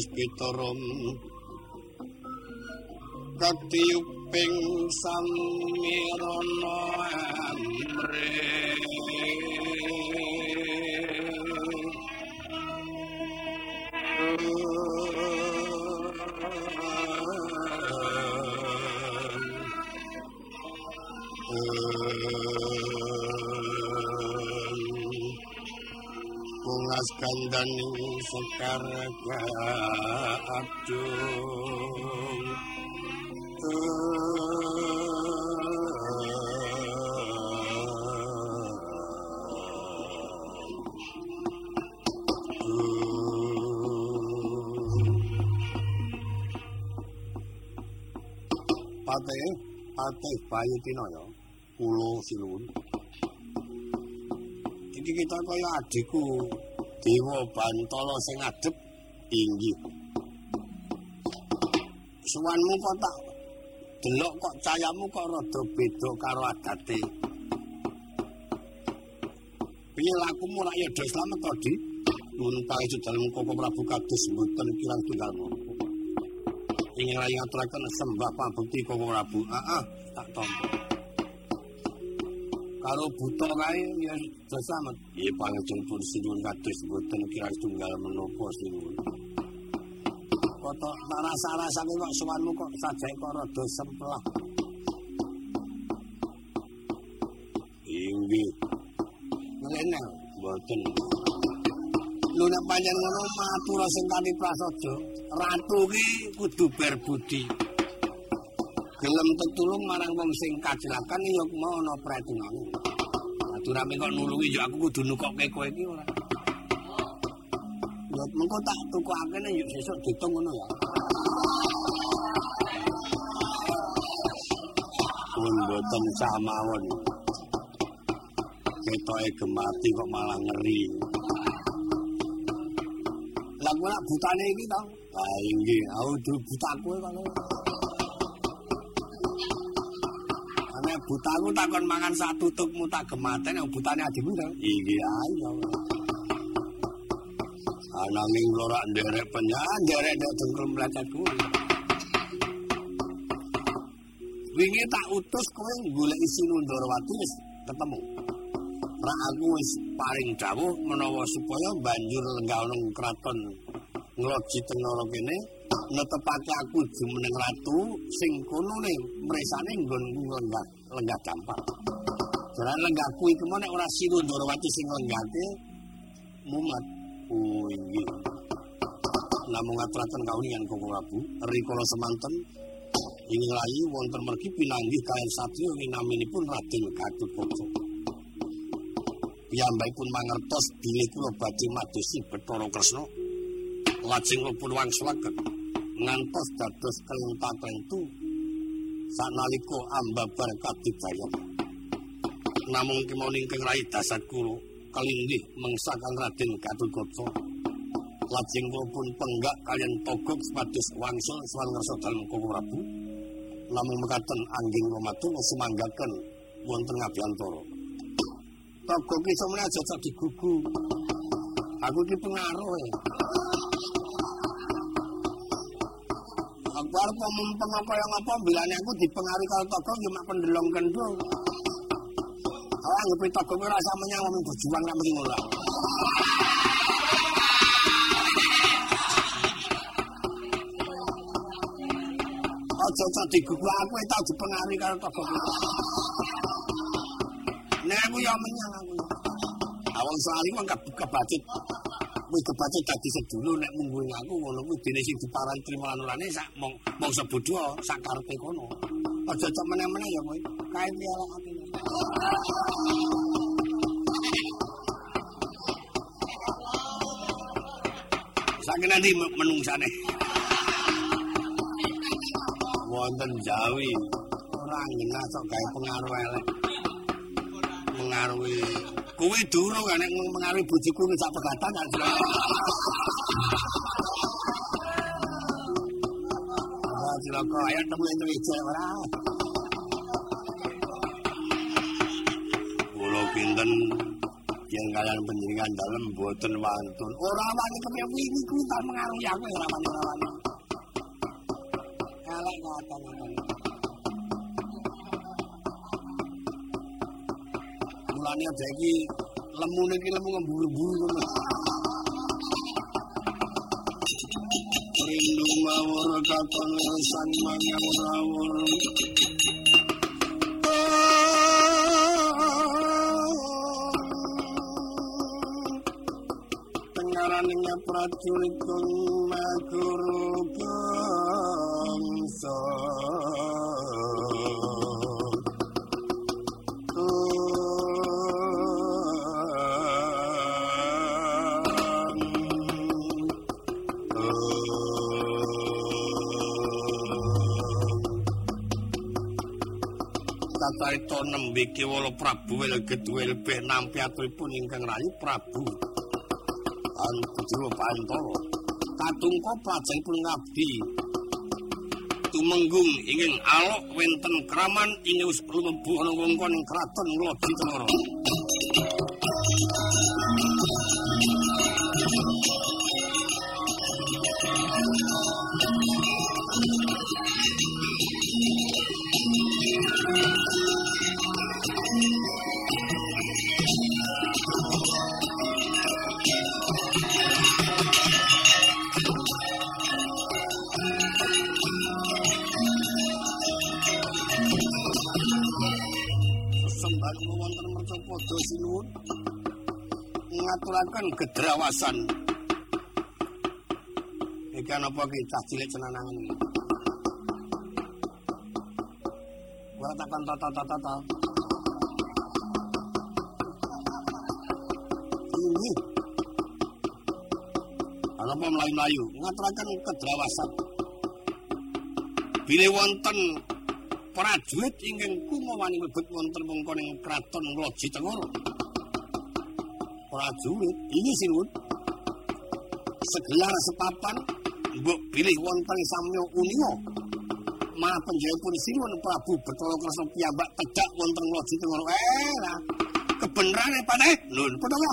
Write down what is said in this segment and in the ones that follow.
sang Kandani sekar ka abdung Patih, patih bayi tino ya, kulo silun. Iki kita kaya adikku, Dewa Bantala sing adep inggih. Suwanmu kok tak delok kok cayamu kok rada beda karo adate. Piye lakumu rak ya do slamet to, Di? Nuwun paeju dalem Koko Prabu kados mboten kirang tunggal menapa. Ingin rayi ngaturaken sembah pambekti Koko Prabu. Heeh, tak tampa. Karo buta kae ya do slamet. Nggih pangejengipun sinuwun kados mboten kirang tunggal menapa sinuwun. Kota rasa-rasane kok suwanmu kok sajake kok rada semplah. Inggih. Ngelene mboten. Lho nek pancen ngono matur sing kani prasaja, ratu ki kudu berbudi. Gelem tetulung marang wong sing kacelakan ya ana pretungane. Aturane kok nulungi ya aku kudu nukokke kowe iki ora. Ya mengko tak tukokake nek sesuk ditung ngono ya. Pun boten samawon. Ketoke gemati kok malah ngeri. Lah nak butane iki to? Ah inggih, aku dulu buta kowe kok. Butaku takon mangan sak tutupmu tak gematen yang butane adikmu to. Inggih ayo. Ana ming loro nderek penyan, nderek ndek dengkul mlecet kuwi. Wingi tak utus kowe golek isi Nundrawati wis ketemu. Ra aku wis paring dawuh menawa supaya banjur lenggah nang kraton Ngloji Tenara kene netepake aku jumeneng ratu sing kono ne mresane nggonku lenggah lenggah dampak. Jalan lenggah kuwi kemana nek ora Sinu Ndrawati sing lenggahke mumet. Oh inggih. Namung ngaturaken kaunian Koko Prabu, rikala semanten ing layi wonten mergi pinanggih kalian satriya winaminipun Raden Gatotkaca. Piyambakipun mangertos bilih kula badhe madosi Bathara Kresna. Lajeng pun wangsulaken ngantos dados kelenta-kelentu sanalika ambabar kadidayan. Namung kemawon ingkang rai dasat kula kalinggih mengsakan Raden Gatotkaca. Lajeng kula pun penggak kalian togok sepados wangsul sawan ngersa dalem Koko Prabu. Namung mekaten angging romatun sumanggaken wonten ngabiyantara. Togok iki samene aja digugu. Aku iki pengaruh e. Aku arep mumpeng apa yang apa bilane aku dipengaruhi karo togok yo mak pendelong kendung. Oh, anggap itu gue rasa menyang ngomong berjuang nama ini ngolah. Ojo ojo digugu aku itu dipengaruhi karo toko Nek aku ya menyang aku. Awang selalu kan kebacut. kuwi kebate dadi sedulur nek mung aku ngono kuwi dene sing diparani trimo anulane sak mong mong sebodho sak karepe kono aja cok meneh-meneh ya kowe kae piye lek aku Sangen nanti menung. Wonten Jawi Ora ngina sok gawe pengaruh elek. Mengaruhi kuwi durung nek mengaruhi bojoku sak pegatan kan. Cilaka ayo temu Indonesia ora. Kulo pinten yang kalian penjaringan dalam boten wantun. Ora wani kepiye iki kuwi tak mengaruhi aku ora wani ora wani. Elek ngoten Mulane aja iki lemune iki lemu ngemburu-buru ngono. Rindu mawur katon sang mangan rawur. Tengaraning prajurit kang maguru bangsa. Nembe kiwala Prabu Welget Welbeh nampi aturipun ingkang rayu Prabu. Antujo Pantoro. Katungko pajengipun ngabdi. Tumenggung ingin alok wenten kraman ingin lumembu ana wongkon kraton Lodi Tenggara Sembah ngaturaken gedrawasan. Iki napa ki cah cilik cenanangan iki? Ora takon tata-tata. Ini. Ana apa mlayu-mlayu ngaturaken gedrawasan. Bilih wonten prajurit ingkang kumawani mlebet wonten wongkoning kraton Loji Tengoro. Prajurit ini sinuwun. Segelar sepapan mbok bilih wonten samya unia. Malah panjenenganipun sinuwun Prabu Betara Kresna piyambak tedhak wonten Loji Tengoro. Eh, lah. Kebenerane paneh. Lho, padha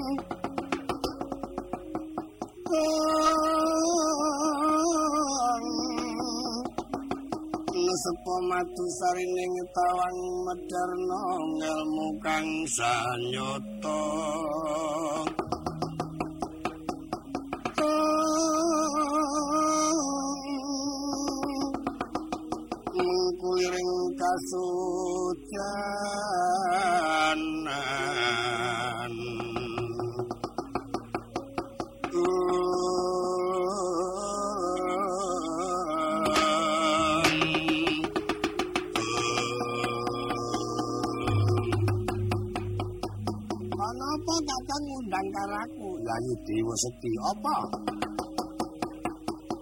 Nesepo matu sarining tawang medarna ngelmu kang sanyata Dewa Sekti apa?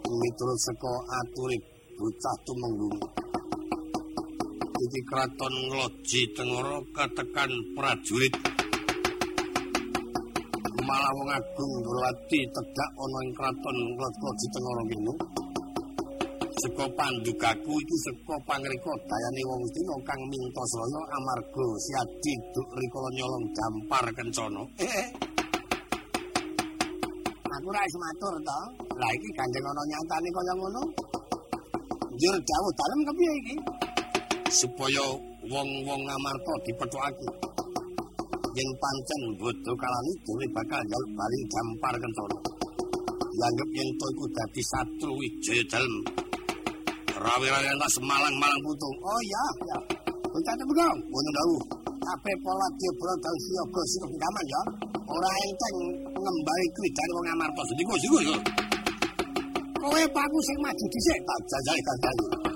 Miturut saka aturip bocah tumenggung. Iki kraton Ngloji Tengara katekan prajurit. Malah wong agung Durwati tegak ana ing kraton Ngloji Tengara kene. Seko pandugaku iki seko pangrika dayane wong Sina kang mintasraya amarga siadi duk rikala nyolong dampar kencana. Aku ra iso matur to. Lah iki gandeng ana nyatane kaya ngono. Njur dawuh dalem kepiye iki? Supaya wong-wong Amarta dipethukake. Yen pancen bodho kalani dhewe bakal njaluk bali dampar kencana. Dianggep yen to iku dadi satru wijaya dalem. Rawi-rawi ana semalang-malang putu. Oh iya, ya. Bencana begong, ngono dawuh. Kabeh pola dibro dal siaga sing gaman ya. Ora enteng ngembali kridane wong Amarta. Sediku, sediku. Kowe paku sing maju dhisik, tak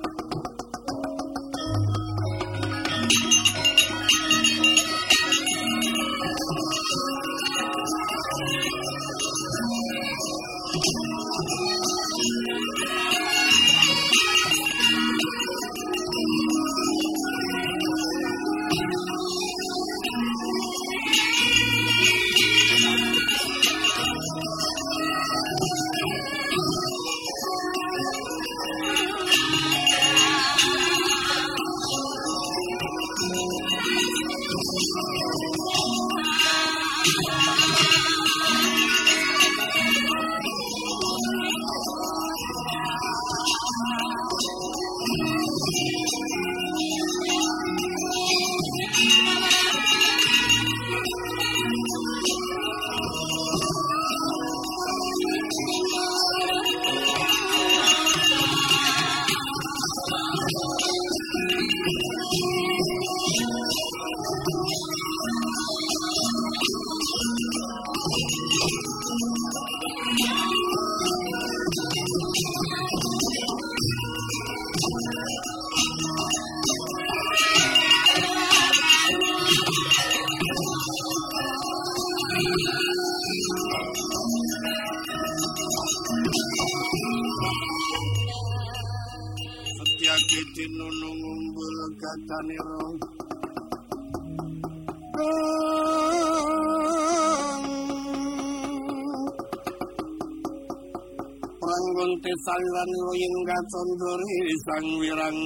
jajal kandhane. saliran ing kacondori sang wirang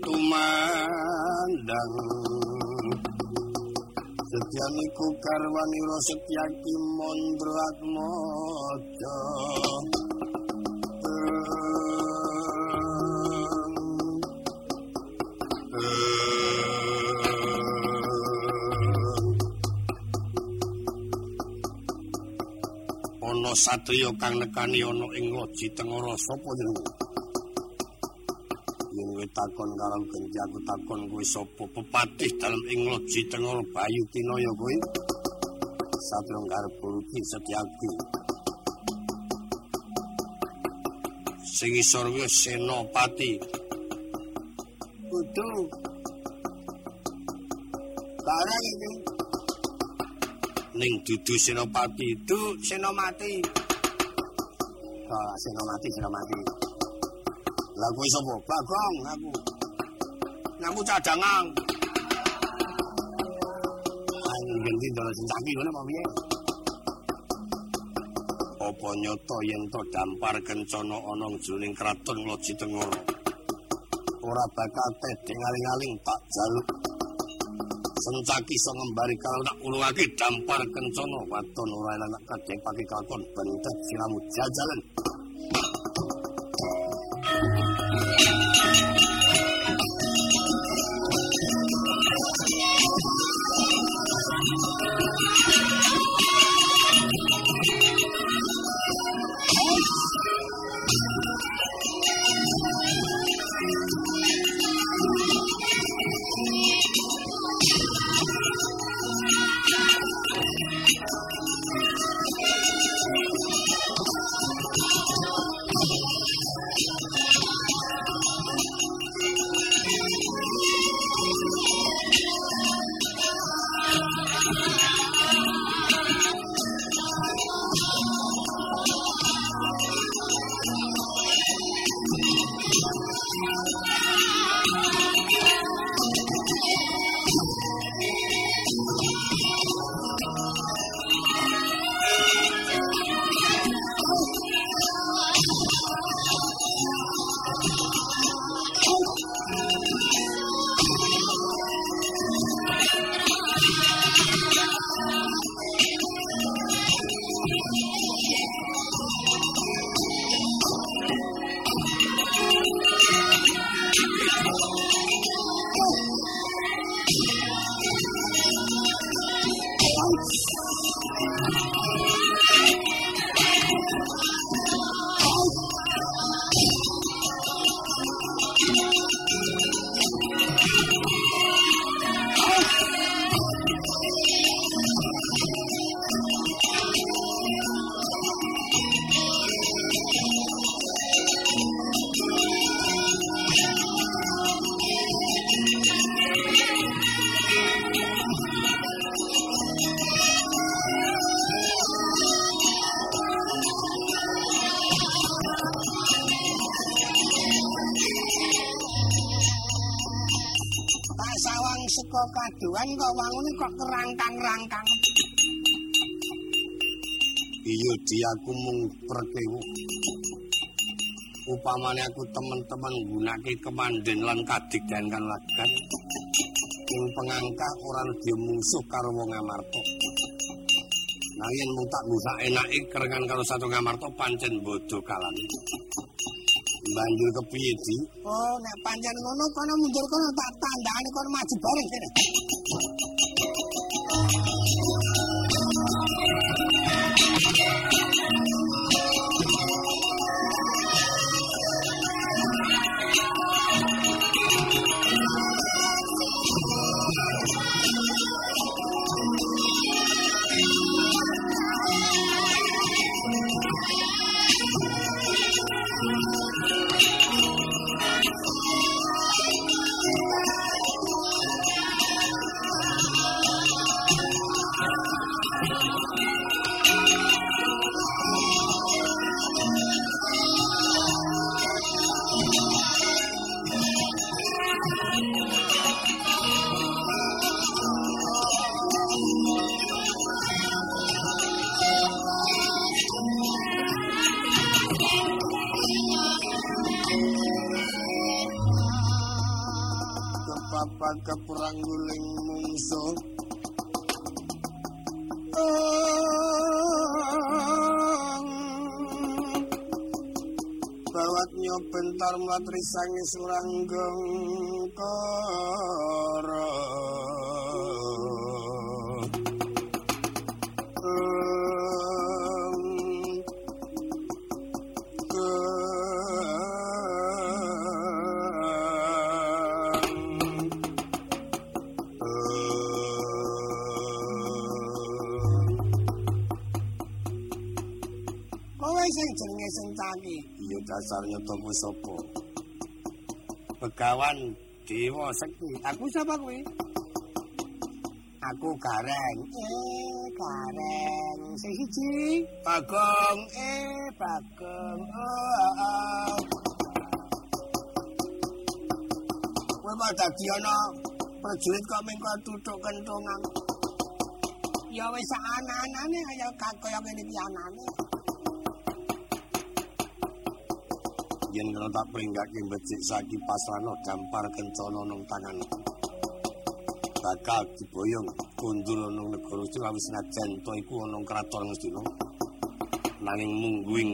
tumandang setyaniku karwani ro setyaki mondro atmojo satriya kang nekani ana ing loji tengara sapa jeneng? Yen kowe takon karo genji aku takon kowe sapa? Pepatih dalem ing loji tengara bayu tinaya kowe satriya garep iki setyaki. Sing isor kuwi senopati. Kudu. Barang iki ning dudu senopati itu senomati. Oh senomati senomati. Lah kowe sapa? Bagong aku. Namu cadangan. Ayo ganti dolo sing ngono apa piye? Apa nyoto yen to dampar kencana ana jroning kraton Loji Tengoro ora bakal tedeng aling-aling tak jaluk sencaki iso ngembari kalau tak ulungake dampar kencana waton ora enak kadhe pake kakon bentet siramu jajalan saka kaduan kok wangune kok kerangkang-rangkang. Iya di aku mung perkewu. Upamane aku teman-teman gunake kemanden lan kadigdan kan lagan. Ing pengangkah ora dia musuh karo wong Amarta. Nanging mung tak buka enake kerengan karo satu Amarta pancen bodho kalane. Banjur kepiye di oh nek pancen ngono kono mundur kono tak tandane kono maju bareng kene bawat nyobentar matri sangi suranggong koro dasar nyotomu sopo. Begawan Dewa Sekti. Aku siapa kuwi? Aku Gareng. Eh, Gareng. Sing siji. Bagong. Eh, Bagong. Oh, oh. Kowe kok dadi ana prajurit kok mengko tutuk kentongan. Ya wis ana-anane kaya kaya ngene iki anane. Yen kena tak pringgake becik saki pasrano dampar kencana nang tangan. Bakal diboyong kundur nang negara Sulawesi senajan to iku ana kraton Ngastina nanging mungguing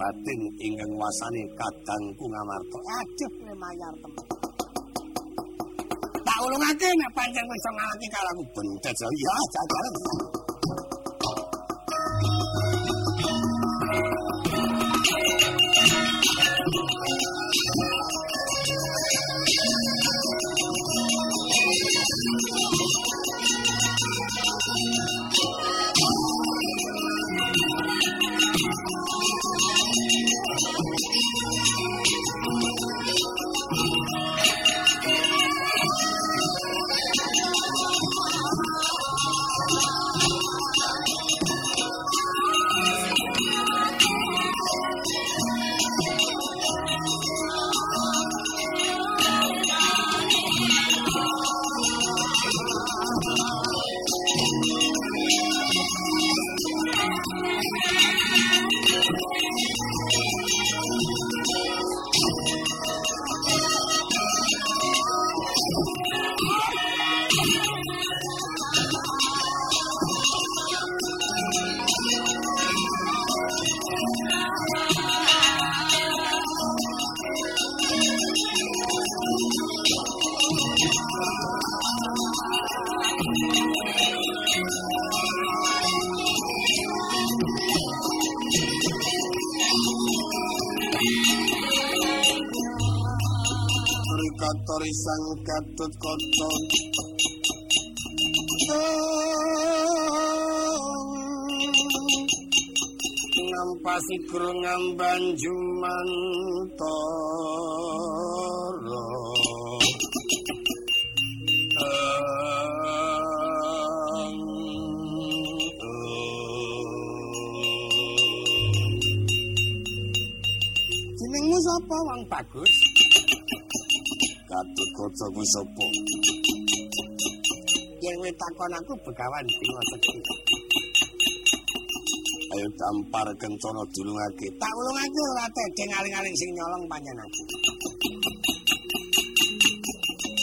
batin ingkang wasane kadangku ngamarta. Aduh mayar temen tak ulungake nek pancen wis ngalami kalaku bentet ya jajaran sang katut kaca ngampasi krungam banjuman toro. Jenengmu sapa wong bagus? Ku sapa yen kowe takon aku begawan dina sekti. Ayo tampar kencana dulungake. Tak ulungake ora tedeng aling-aling sing nyolong panjenengan.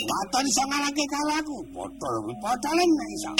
Waton iso ngalake kalaku. Potol, potolen nek iso.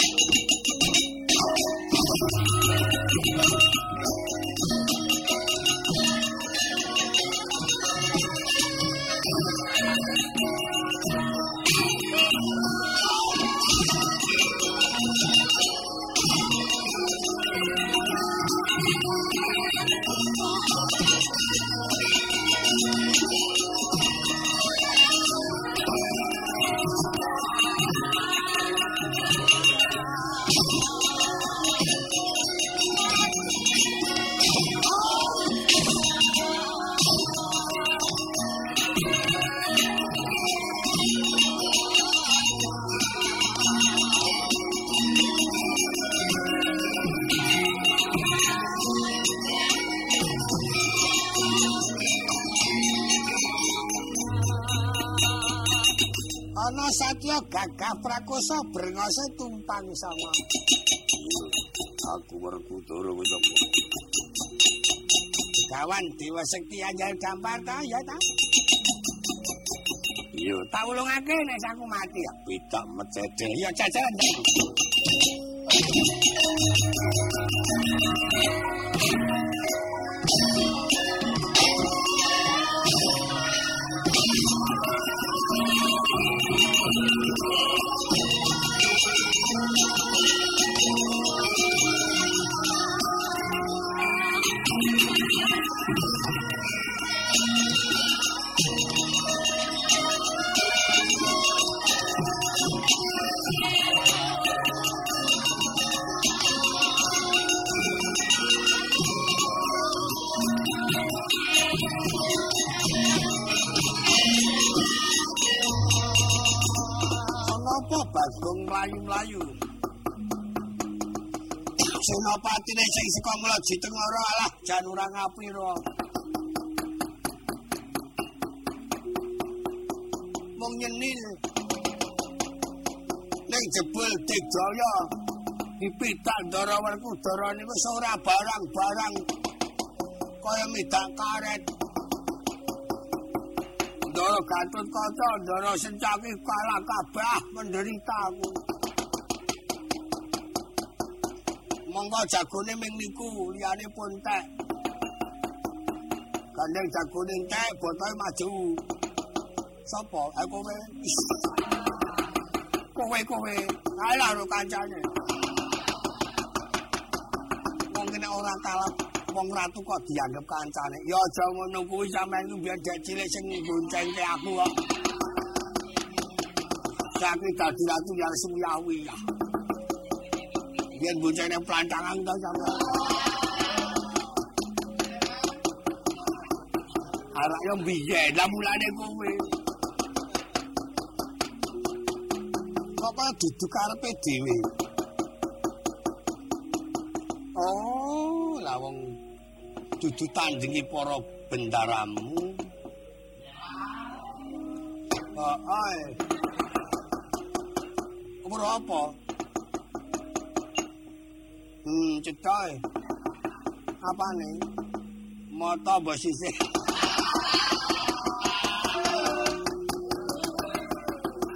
Satya gagah prakosa brengose tumpang sama aku werkudara wis apa gawan dewa sekti anjal dampar ta ya ta? Iya. Tak ulungake nek aku mati ya. Pitak mecede ya jajaran mlayu-mlayu? Senopatine sing saka mlaji tengara alah jan ora ngapira. Mung nyenil. Ning jebul Digdaya dipitak Ndarawerku Dara niku ora barang-barang kaya midak karet. Ndara Gatut Kaca, Ndara Sencaki kalah kabeh menderita aku. Monggo jagone ming niku, liyane pun tek. Gandeng jagone tek, botoe maju. Eh kowe. Is. Kowe kowe, ae karo kancane. Wong kene ora kalah wong ratu kok dianggap kancane. Ya aja ngono kuwi sampeyan ku biyen dek cilik sing goncengke aku kok. Saiki dadi ratu ya suwi-awi ya. Biyen boncengne plantangan to sampeyan. Arek yo biyen lah mulane kowe. Kok dudu karepe dhewe. Oh, lah wong dudu tandingi para bendaramu. Oh. Umur apa? Hmm, cetoy. Apa nih? Mata bosise.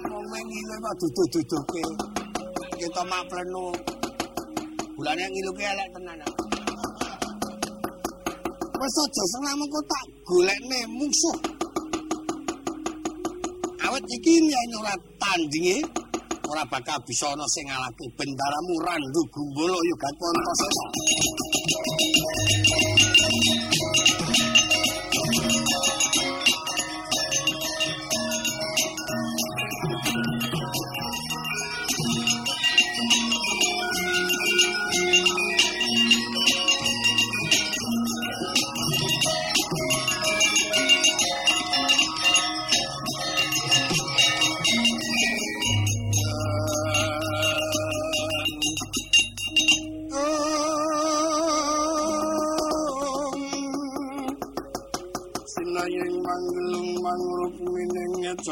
Wong ngile kok dudu-duduke. Kita mak plenu. Bulane ngiluke elek tenan. Wes aja selama kok tak golekne musuh. Awet iki yen ora tandinge ora bakal bisa ana sing ngalahke bendaramu Randu Gumbala Yoga Pantasena.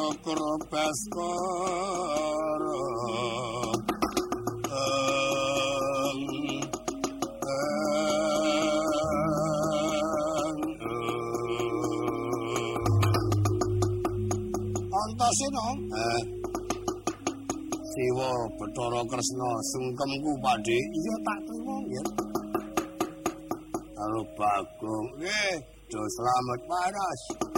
Sokro Baskoro Antasena eh? Siwa Bathara Kresna sungkemku Pakde iya tak trimo nggih Halo Bagong nggih eh, do selamat paras.